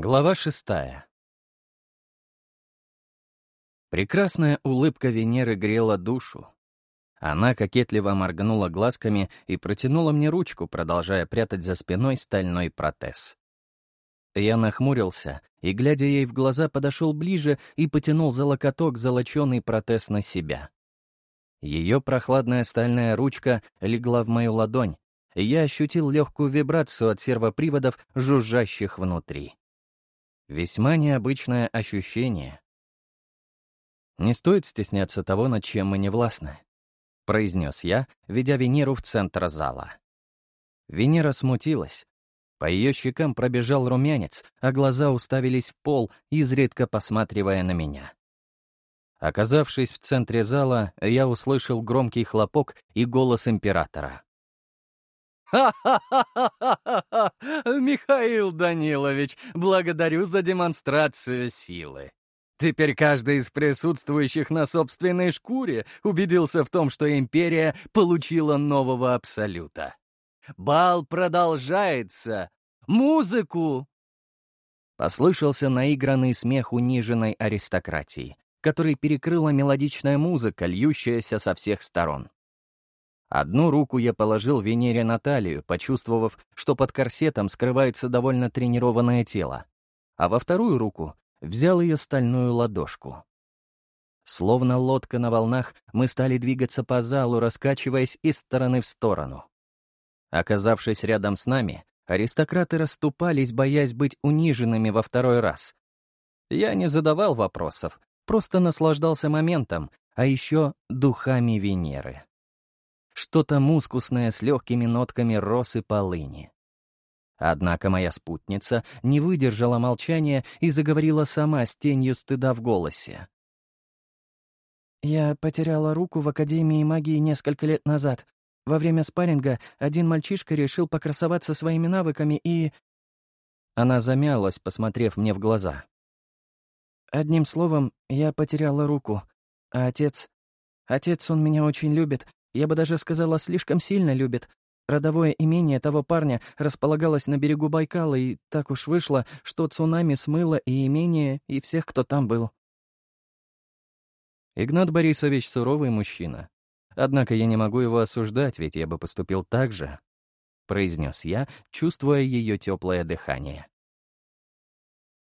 Глава шестая. Прекрасная улыбка Венеры грела душу. Она кокетливо моргнула глазками и протянула мне ручку, продолжая прятать за спиной стальной протез. Я нахмурился и, глядя ей в глаза, подошел ближе и потянул за локоток золоченый протез на себя. Ее прохладная стальная ручка легла в мою ладонь, и я ощутил легкую вибрацию от сервоприводов, жужжащих внутри. Весьма необычное ощущение. «Не стоит стесняться того, над чем мы не властны», — произнес я, ведя Венеру в центр зала. Венера смутилась. По ее щекам пробежал румянец, а глаза уставились в пол, изредка посматривая на меня. Оказавшись в центре зала, я услышал громкий хлопок и голос императора. «Ха-ха-ха-ха-ха! Михаил Данилович, благодарю за демонстрацию силы. Теперь каждый из присутствующих на собственной шкуре убедился в том, что империя получила нового абсолюта. Бал продолжается! Музыку!» Послышался наигранный смех униженной аристократии, который перекрыла мелодичная музыка, льющаяся со всех сторон. Одну руку я положил Венере на талию, почувствовав, что под корсетом скрывается довольно тренированное тело, а во вторую руку взял ее стальную ладошку. Словно лодка на волнах, мы стали двигаться по залу, раскачиваясь из стороны в сторону. Оказавшись рядом с нами, аристократы расступались, боясь быть униженными во второй раз. Я не задавал вопросов, просто наслаждался моментом, а еще духами Венеры что-то мускусное с легкими нотками роз и полыни. Однако моя спутница не выдержала молчания и заговорила сама с тенью стыда в голосе. «Я потеряла руку в Академии магии несколько лет назад. Во время спарринга один мальчишка решил покрасоваться своими навыками и...» Она замялась, посмотрев мне в глаза. «Одним словом, я потеряла руку. А отец... Отец, он меня очень любит, я бы даже сказала, слишком сильно любит. Родовое имение того парня располагалось на берегу Байкала, и так уж вышло, что цунами смыло и имение, и всех, кто там был. Игнат Борисович суровый мужчина. Однако я не могу его осуждать, ведь я бы поступил так же, — произнес я, чувствуя ее теплое дыхание.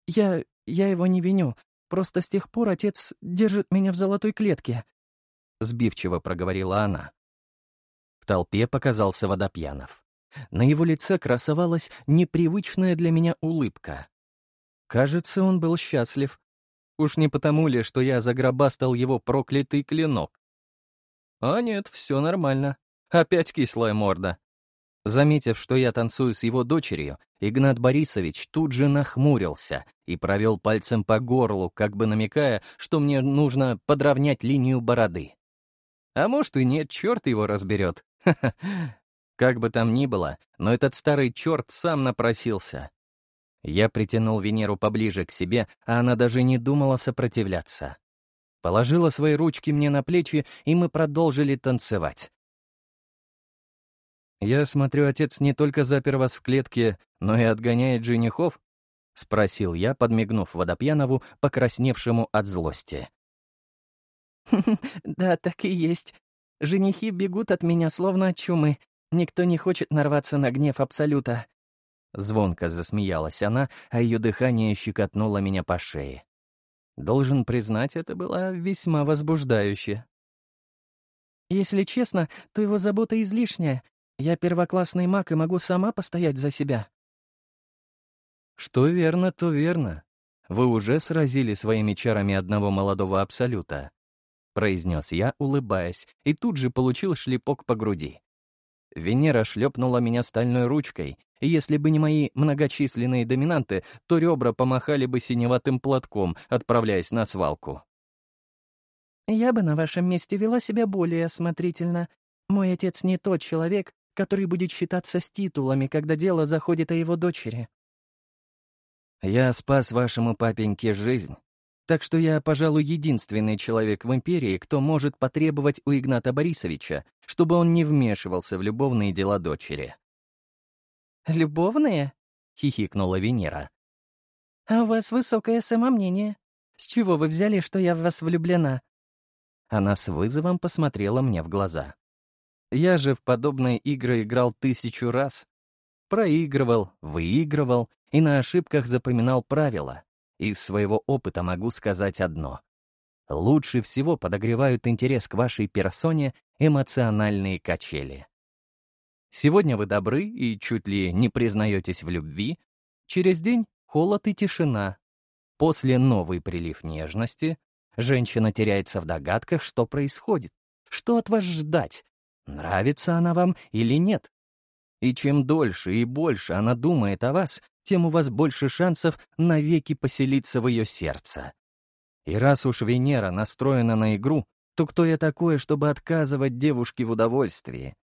«Я... я его не виню. Просто с тех пор отец держит меня в золотой клетке», — сбивчиво проговорила она. В толпе показался Водопьянов. На его лице красовалась непривычная для меня улыбка. Кажется, он был счастлив. Уж не потому ли, что я загробастал его проклятый клинок? А нет, все нормально. Опять кислая морда. Заметив, что я танцую с его дочерью, Игнат Борисович тут же нахмурился и провел пальцем по горлу, как бы намекая, что мне нужно подровнять линию бороды. А может и нет, черт его разберет. Как бы там ни было, но этот старый черт сам напросился. Я притянул Венеру поближе к себе, а она даже не думала сопротивляться. Положила свои ручки мне на плечи, и мы продолжили танцевать. «Я смотрю, отец не только запер вас в клетке, но и отгоняет женихов?» — спросил я, подмигнув Водопьянову, покрасневшему от злости. «Да, так и есть. Женихи бегут от меня, словно от чумы. Никто не хочет нарваться на гнев Абсолюта». Звонко засмеялась она, а ее дыхание щекотнуло меня по шее. Должен признать, это было весьма возбуждающе. «Если честно, то его забота излишняя. Я первоклассный маг и могу сама постоять за себя». «Что верно, то верно. Вы уже сразили своими чарами одного молодого Абсолюта. — произнес я, улыбаясь, и тут же получил шлепок по груди. Венера шлепнула меня стальной ручкой, и если бы не мои многочисленные доминанты, то ребра помахали бы синеватым платком, отправляясь на свалку. «Я бы на вашем месте вела себя более осмотрительно. Мой отец не тот человек, который будет считаться с титулами, когда дело заходит о его дочери». «Я спас вашему папеньке жизнь, так что я, пожалуй, единственный человек в империи, кто может потребовать у Игната Борисовича, чтобы он не вмешивался в любовные дела дочери. «Любовные?» — хихикнула Венера. «А у вас высокое самомнение. С чего вы взяли, что я в вас влюблена?» Она с вызовом посмотрела мне в глаза. Я же в подобные игры играл тысячу раз. Проигрывал, выигрывал и на ошибках запоминал правила. Из своего опыта могу сказать одно. Лучше всего подогревают интерес к вашей персоне эмоциональные качели. Сегодня вы добры и чуть ли не признаетесь в любви, через день — холод и тишина. После новый прилив нежности женщина теряется в догадках, что происходит, что от вас ждать, нравится она вам или нет. И чем дольше и больше она думает о вас, тем у вас больше шансов навеки поселиться в ее сердце. И раз уж Венера настроена на игру, то кто я такое, чтобы отказывать девушке в удовольствии?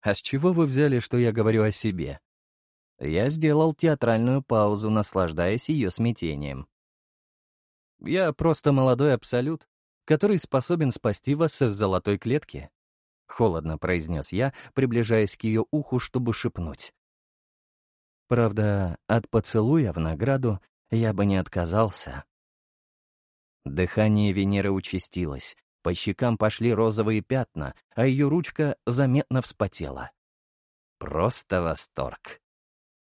А с чего вы взяли, что я говорю о себе? Я сделал театральную паузу, наслаждаясь ее смятением. Я просто молодой абсолют, который способен спасти вас из золотой клетки. — холодно произнес я, приближаясь к ее уху, чтобы шепнуть. Правда, от поцелуя в награду я бы не отказался. Дыхание Венеры участилось, по щекам пошли розовые пятна, а ее ручка заметно вспотела. Просто восторг.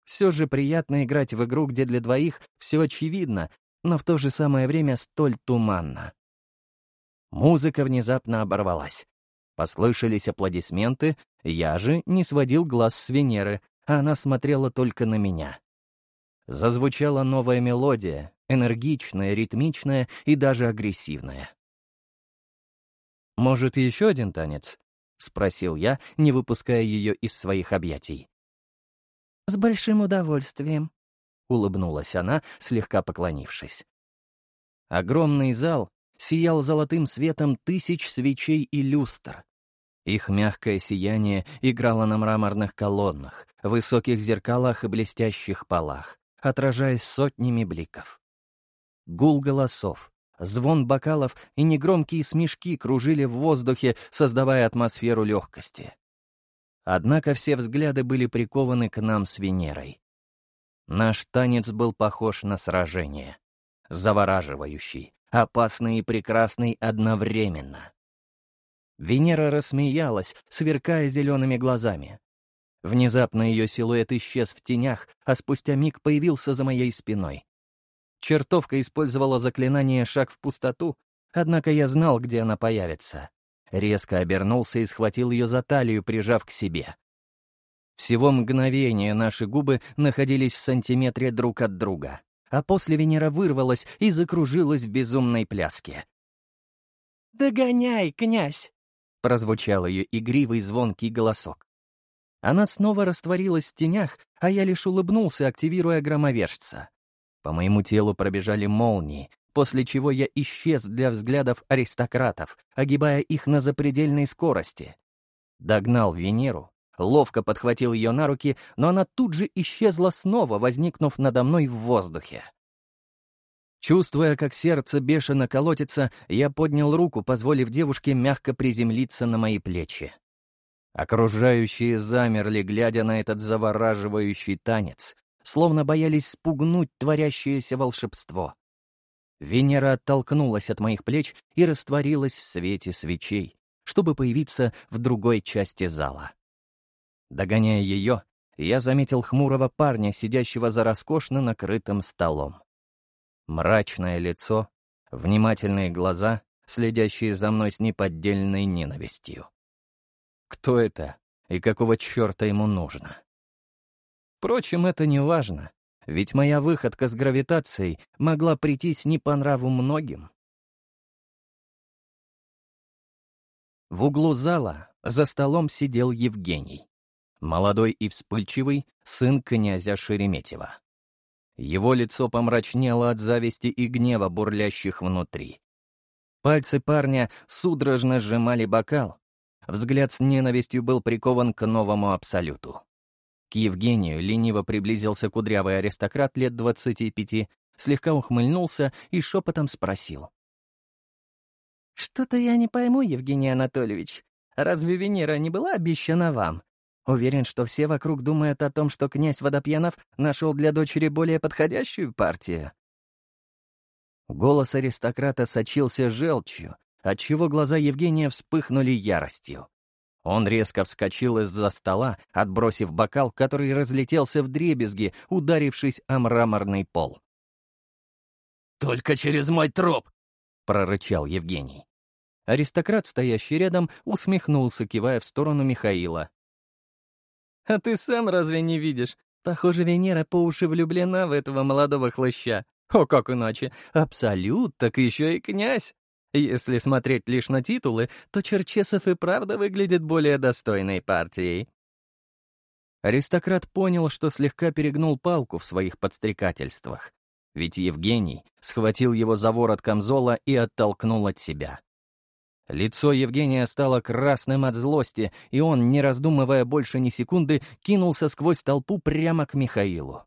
Все же приятно играть в игру, где для двоих все очевидно, но в то же самое время столь туманно. Музыка внезапно оборвалась. Послышались аплодисменты, я же не сводил глаз с Венеры, а она смотрела только на меня. Зазвучала новая мелодия, энергичная, ритмичная и даже агрессивная. «Может, еще один танец?» — спросил я, не выпуская ее из своих объятий. «С большим удовольствием», — улыбнулась она, слегка поклонившись. Огромный зал сиял золотым светом тысяч свечей и люстр. Их мягкое сияние играло на мраморных колоннах, высоких зеркалах и блестящих полах, отражаясь сотнями бликов. Гул голосов, звон бокалов и негромкие смешки кружили в воздухе, создавая атмосферу легкости. Однако все взгляды были прикованы к нам с Венерой. Наш танец был похож на сражение. Завораживающий, опасный и прекрасный одновременно. Венера рассмеялась, сверкая зелеными глазами. Внезапно ее силуэт исчез в тенях, а спустя миг появился за моей спиной. Чертовка использовала заклинание «Шаг в пустоту», однако я знал, где она появится. Резко обернулся и схватил ее за талию, прижав к себе. Всего мгновение наши губы находились в сантиметре друг от друга а после Венера вырвалась и закружилась в безумной пляске. «Догоняй, князь!» — прозвучал ее игривый звонкий голосок. Она снова растворилась в тенях, а я лишь улыбнулся, активируя громовержца. По моему телу пробежали молнии, после чего я исчез для взглядов аристократов, огибая их на запредельной скорости. Догнал Венеру, ловко подхватил ее на руки, но она тут же исчезла снова, возникнув надо мной в воздухе. Чувствуя, как сердце бешено колотится, я поднял руку, позволив девушке мягко приземлиться на мои плечи. Окружающие замерли, глядя на этот завораживающий танец, словно боялись спугнуть творящееся волшебство. Венера оттолкнулась от моих плеч и растворилась в свете свечей, чтобы появиться в другой части зала. Догоняя ее, я заметил хмурого парня, сидящего за роскошно накрытым столом. Мрачное лицо, внимательные глаза, следящие за мной с неподдельной ненавистью. Кто это и какого черта ему нужно? Впрочем, это не важно, ведь моя выходка с гравитацией могла прийтись не по нраву многим. В углу зала за столом сидел Евгений молодой и вспыльчивый, сын князя Шереметьева. Его лицо помрачнело от зависти и гнева, бурлящих внутри. Пальцы парня судорожно сжимали бокал. Взгляд с ненавистью был прикован к новому абсолюту. К Евгению лениво приблизился кудрявый аристократ лет двадцати пяти, слегка ухмыльнулся и шепотом спросил. «Что-то я не пойму, Евгений Анатольевич. Разве Венера не была обещана вам? Уверен, что все вокруг думают о том, что князь Водопьянов нашел для дочери более подходящую партию. Голос аристократа сочился желчью, отчего глаза Евгения вспыхнули яростью. Он резко вскочил из-за стола, отбросив бокал, который разлетелся в дребезги, ударившись о мраморный пол. «Только через мой труп!» — прорычал Евгений. Аристократ, стоящий рядом, усмехнулся, кивая в сторону Михаила. «А ты сам разве не видишь? Похоже, Венера по уши влюблена в этого молодого хлыща. О, как иначе? Абсолют, так еще и князь. Если смотреть лишь на титулы, то Черчесов и правда выглядит более достойной партией». Аристократ понял, что слегка перегнул палку в своих подстрекательствах. Ведь Евгений схватил его за ворот камзола и оттолкнул от себя. Лицо Евгения стало красным от злости, и он, не раздумывая больше ни секунды, кинулся сквозь толпу прямо к Михаилу.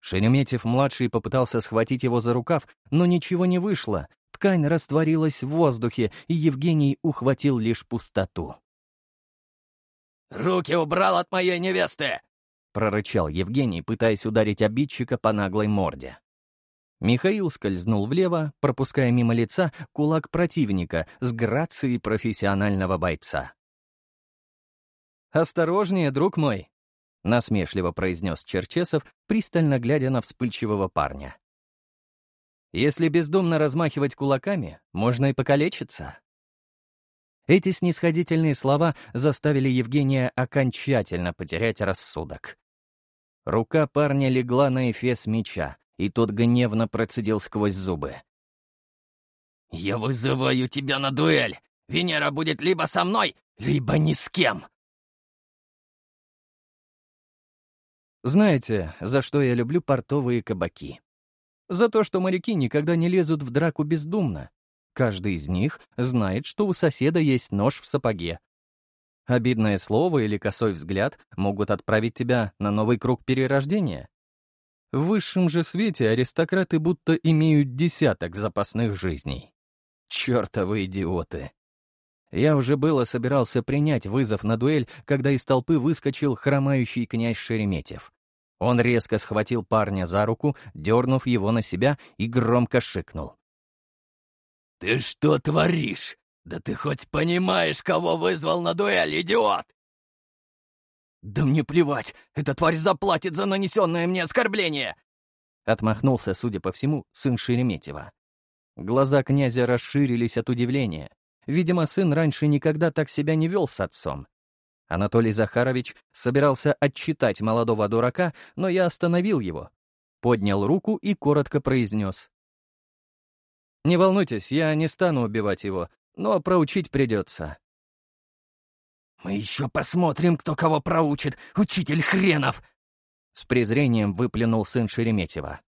Шереметьев-младший попытался схватить его за рукав, но ничего не вышло. Ткань растворилась в воздухе, и Евгений ухватил лишь пустоту. «Руки убрал от моей невесты!» — прорычал Евгений, пытаясь ударить обидчика по наглой морде. Михаил скользнул влево, пропуская мимо лица кулак противника с грацией профессионального бойца. «Осторожнее, друг мой!» — насмешливо произнес Черчесов, пристально глядя на вспыльчивого парня. «Если бездумно размахивать кулаками, можно и покалечиться». Эти снисходительные слова заставили Евгения окончательно потерять рассудок. Рука парня легла на эфес меча, и тот гневно процедил сквозь зубы. «Я вызываю тебя на дуэль! Венера будет либо со мной, либо ни с кем!» Знаете, за что я люблю портовые кабаки? За то, что моряки никогда не лезут в драку бездумно. Каждый из них знает, что у соседа есть нож в сапоге. Обидное слово или косой взгляд могут отправить тебя на новый круг перерождения. В высшем же свете аристократы будто имеют десяток запасных жизней. Чёртовы идиоты. Я уже было собирался принять вызов на дуэль, когда из толпы выскочил хромающий князь Шереметьев. Он резко схватил парня за руку, дернув его на себя, и громко шикнул. «Ты что творишь? Да ты хоть понимаешь, кого вызвал на дуэль, идиот!» «Да мне плевать! Эта тварь заплатит за нанесенное мне оскорбление!» Отмахнулся, судя по всему, сын Шереметьева. Глаза князя расширились от удивления. Видимо, сын раньше никогда так себя не вел с отцом. Анатолий Захарович собирался отчитать молодого дурака, но я остановил его. Поднял руку и коротко произнес. «Не волнуйтесь, я не стану убивать его, но проучить придется. «Мы еще посмотрим, кто кого проучит, учитель хренов!» С презрением выплюнул сын Шереметьева.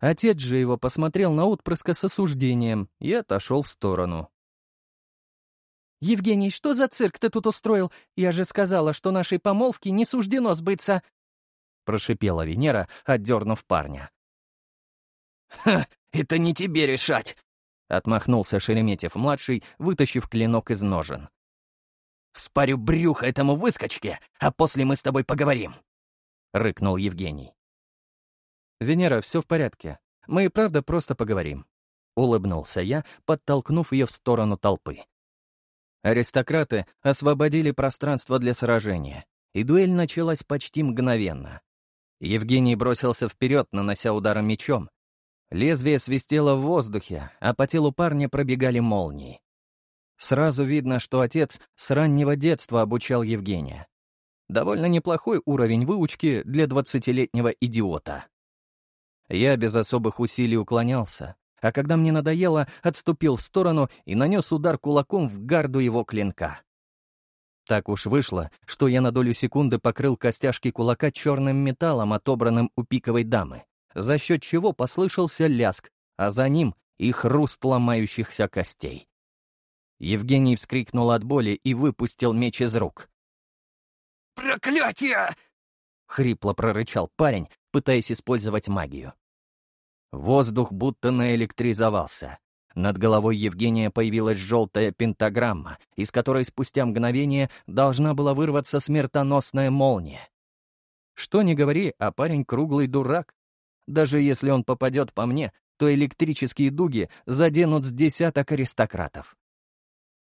Отец же его посмотрел на отпрыска с осуждением и отошел в сторону. «Евгений, что за цирк ты тут устроил? Я же сказала, что нашей помолвке не суждено сбыться!» Прошипела Венера, отдернув парня. «Ха, это не тебе решать!» Отмахнулся Шереметьев-младший, вытащив клинок из ножен. Спарю брюхо этому выскочке, а после мы с тобой поговорим!» — рыкнул Евгений. «Венера, все в порядке. Мы и правда просто поговорим», — улыбнулся я, подтолкнув ее в сторону толпы. Аристократы освободили пространство для сражения, и дуэль началась почти мгновенно. Евгений бросился вперед, нанося удары мечом. Лезвие свистело в воздухе, а по телу парня пробегали молнии. Сразу видно, что отец с раннего детства обучал Евгения. Довольно неплохой уровень выучки для двадцатилетнего идиота. Я без особых усилий уклонялся, а когда мне надоело, отступил в сторону и нанес удар кулаком в гарду его клинка. Так уж вышло, что я на долю секунды покрыл костяшки кулака черным металлом, отобранным у пиковой дамы, за счет чего послышался ляск, а за ним и хруст ломающихся костей. Евгений вскрикнул от боли и выпустил меч из рук. «Проклятие!» — хрипло прорычал парень, пытаясь использовать магию. Воздух будто наэлектризовался. Над головой Евгения появилась желтая пентаграмма, из которой спустя мгновение должна была вырваться смертоносная молния. Что ни говори, а парень круглый дурак. Даже если он попадет по мне, то электрические дуги заденут с десяток аристократов.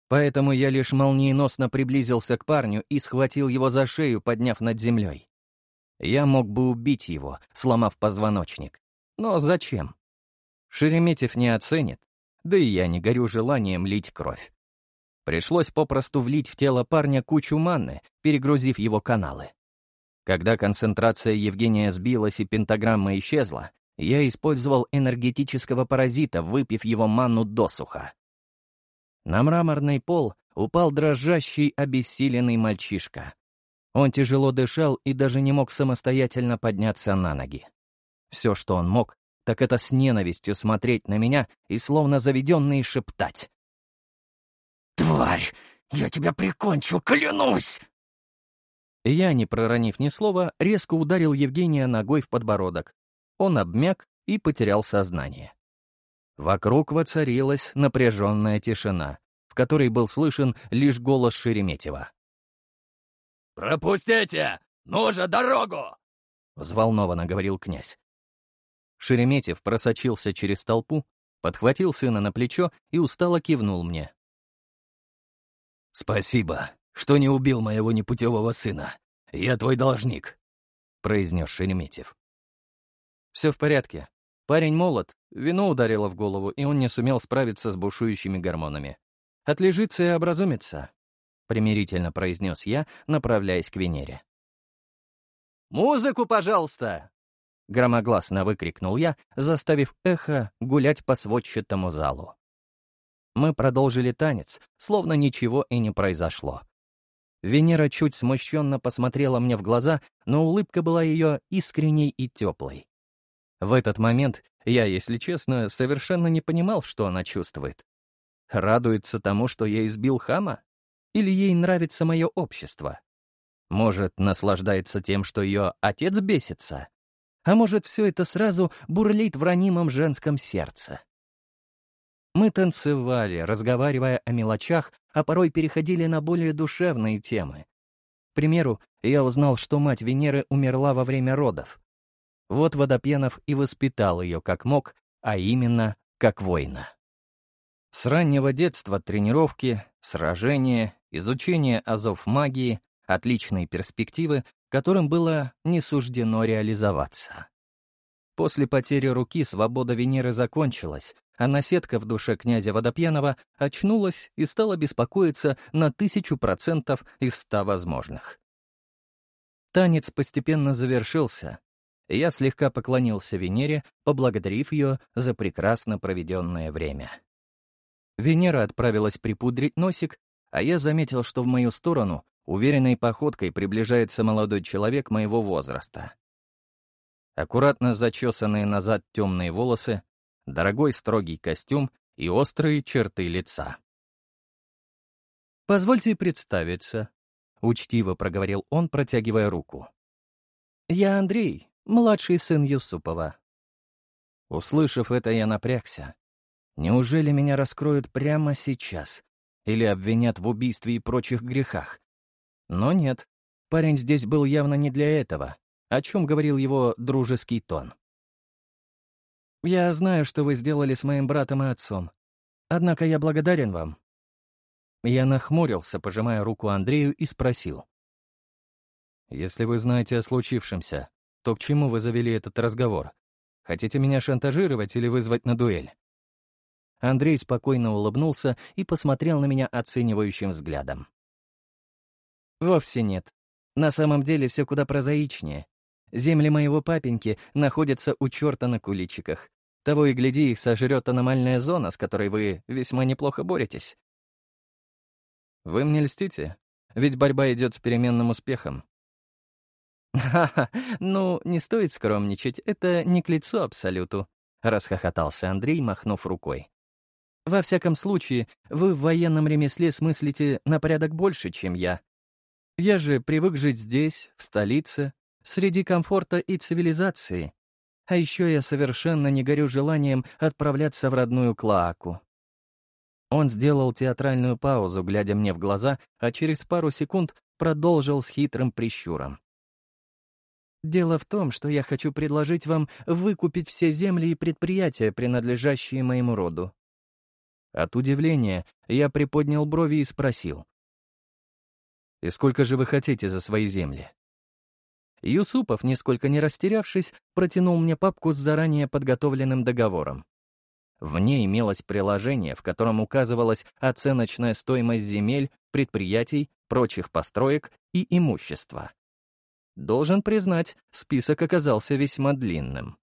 Поэтому я лишь молниеносно приблизился к парню и схватил его за шею, подняв над землей. Я мог бы убить его, сломав позвоночник. Но зачем? Шереметьев не оценит, да и я не горю желанием лить кровь. Пришлось попросту влить в тело парня кучу манны, перегрузив его каналы. Когда концентрация Евгения сбилась и пентаграмма исчезла, я использовал энергетического паразита, выпив его манну досуха. На мраморный пол упал дрожащий, обессиленный мальчишка. Он тяжело дышал и даже не мог самостоятельно подняться на ноги. Все, что он мог, так это с ненавистью смотреть на меня и словно заведенный шептать. «Тварь! Я тебя прикончу, клянусь!» Я, не проронив ни слова, резко ударил Евгения ногой в подбородок. Он обмяк и потерял сознание. Вокруг воцарилась напряженная тишина, в которой был слышен лишь голос Шереметьева. «Пропустите! Ну же, дорогу!» — взволнованно говорил князь. Шереметьев просочился через толпу, подхватил сына на плечо и устало кивнул мне. «Спасибо, что не убил моего непутевого сына. Я твой должник», — произнес Шереметьев. «Все в порядке. Парень молод, вино ударило в голову, и он не сумел справиться с бушующими гормонами. Отлежится и образумится», — примирительно произнес я, направляясь к Венере. «Музыку, пожалуйста!» Громогласно выкрикнул я, заставив эхо гулять по сводчатому залу. Мы продолжили танец, словно ничего и не произошло. Венера чуть смущенно посмотрела мне в глаза, но улыбка была ее искренней и теплой. В этот момент я, если честно, совершенно не понимал, что она чувствует. Радуется тому, что я избил хама? Или ей нравится мое общество? Может, наслаждается тем, что ее отец бесится? А может, все это сразу бурлит в ранимом женском сердце? Мы танцевали, разговаривая о мелочах, а порой переходили на более душевные темы. К примеру, я узнал, что мать Венеры умерла во время родов. Вот Водопьянов и воспитал ее как мог, а именно как воина. С раннего детства тренировки, сражения, изучение азов магии, отличные перспективы, которым было не суждено реализоваться. После потери руки свобода Венеры закончилась, а наседка в душе князя Водопьянова очнулась и стала беспокоиться на тысячу процентов из ста возможных. Танец постепенно завершился. Я слегка поклонился Венере, поблагодарив ее за прекрасно проведенное время. Венера отправилась припудрить носик, а я заметил, что в мою сторону Уверенной походкой приближается молодой человек моего возраста. Аккуратно зачесанные назад темные волосы, дорогой строгий костюм и острые черты лица. «Позвольте представиться», — учтиво проговорил он, протягивая руку. «Я Андрей, младший сын Юсупова». Услышав это, я напрягся. Неужели меня раскроют прямо сейчас? Или обвинят в убийстве и прочих грехах? Но нет, парень здесь был явно не для этого, о чем говорил его дружеский тон. «Я знаю, что вы сделали с моим братом и отцом. Однако я благодарен вам». Я нахмурился, пожимая руку Андрею, и спросил. «Если вы знаете о случившемся, то к чему вы завели этот разговор? Хотите меня шантажировать или вызвать на дуэль?» Андрей спокойно улыбнулся и посмотрел на меня оценивающим взглядом. Вовсе нет. На самом деле все куда прозаичнее. Земли моего папеньки находятся у черта на куличиках. Того и гляди, их сожрет аномальная зона, с которой вы весьма неплохо боретесь. Вы мне льстите, ведь борьба идет с переменным успехом. «Ха-ха, ну, не стоит скромничать, это не к лицу абсолюту», — расхохотался Андрей, махнув рукой. «Во всяком случае, вы в военном ремесле смыслите на порядок больше, чем я. Я же привык жить здесь, в столице, среди комфорта и цивилизации. А еще я совершенно не горю желанием отправляться в родную Клоаку. Он сделал театральную паузу, глядя мне в глаза, а через пару секунд продолжил с хитрым прищуром. «Дело в том, что я хочу предложить вам выкупить все земли и предприятия, принадлежащие моему роду». От удивления я приподнял брови и спросил. «И сколько же вы хотите за свои земли?» Юсупов, нисколько не растерявшись, протянул мне папку с заранее подготовленным договором. В ней имелось приложение, в котором указывалась оценочная стоимость земель, предприятий, прочих построек и имущества. Должен признать, список оказался весьма длинным.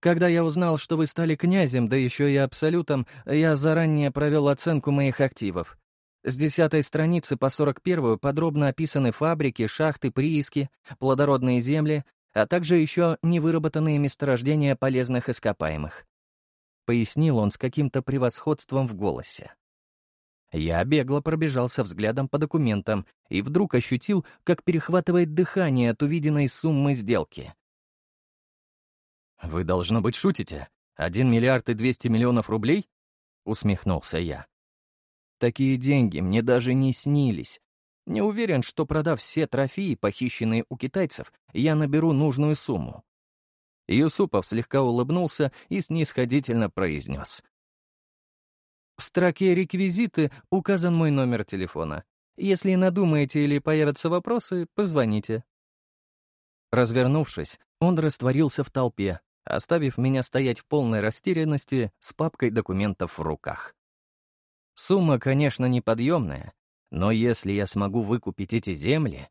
Когда я узнал, что вы стали князем, да еще и абсолютом, я заранее провел оценку моих активов. С десятой страницы по сорок первую подробно описаны фабрики, шахты, прииски, плодородные земли, а также еще невыработанные месторождения полезных ископаемых. Пояснил он с каким-то превосходством в голосе. Я бегло пробежался взглядом по документам и вдруг ощутил, как перехватывает дыхание от увиденной суммы сделки. «Вы, должно быть, шутите? Один миллиард и двести миллионов рублей?» — усмехнулся я. «Такие деньги мне даже не снились. Не уверен, что, продав все трофеи, похищенные у китайцев, я наберу нужную сумму». Юсупов слегка улыбнулся и снисходительно произнес. В строке «Реквизиты» указан мой номер телефона. Если надумаете или появятся вопросы, позвоните. Развернувшись, он растворился в толпе, оставив меня стоять в полной растерянности с папкой документов в руках. Сумма, конечно, неподъемная, но если я смогу выкупить эти земли...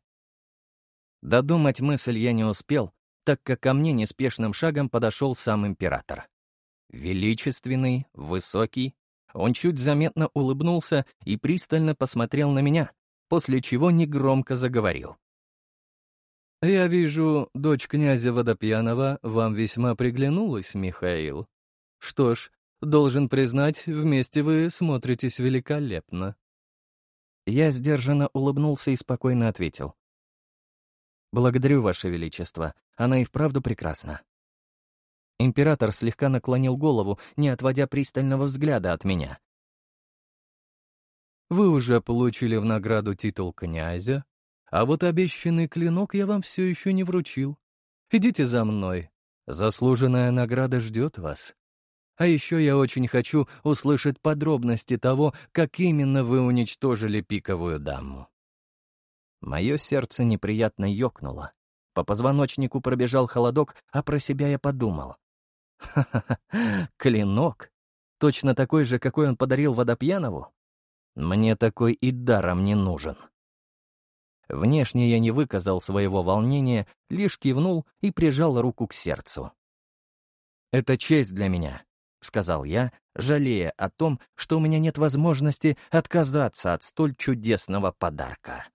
Додумать мысль я не успел, так как ко мне неспешным шагом подошел сам император. Величественный, высокий, он чуть заметно улыбнулся и пристально посмотрел на меня, после чего негромко заговорил. «Я вижу, дочь князя Водопьянова вам весьма приглянулась, Михаил. Что ж, должен признать, вместе вы смотритесь великолепно». Я сдержанно улыбнулся и спокойно ответил. «Благодарю, Ваше Величество, она и вправду прекрасна». Император слегка наклонил голову, не отводя пристального взгляда от меня. «Вы уже получили в награду титул князя, а вот обещанный клинок я вам все еще не вручил. Идите за мной. Заслуженная награда ждет вас. А еще я очень хочу услышать подробности того, как именно вы уничтожили пиковую даму». Мое сердце неприятно ёкнуло. По позвоночнику пробежал холодок, а про себя я подумал. Ха-ха-ха, клинок? Точно такой же, какой он подарил Водопьянову? Мне такой и даром не нужен. Внешне я не выказал своего волнения, лишь кивнул и прижал руку к сердцу. «Это честь для меня», — сказал я, жалея о том, что у меня нет возможности отказаться от столь чудесного подарка.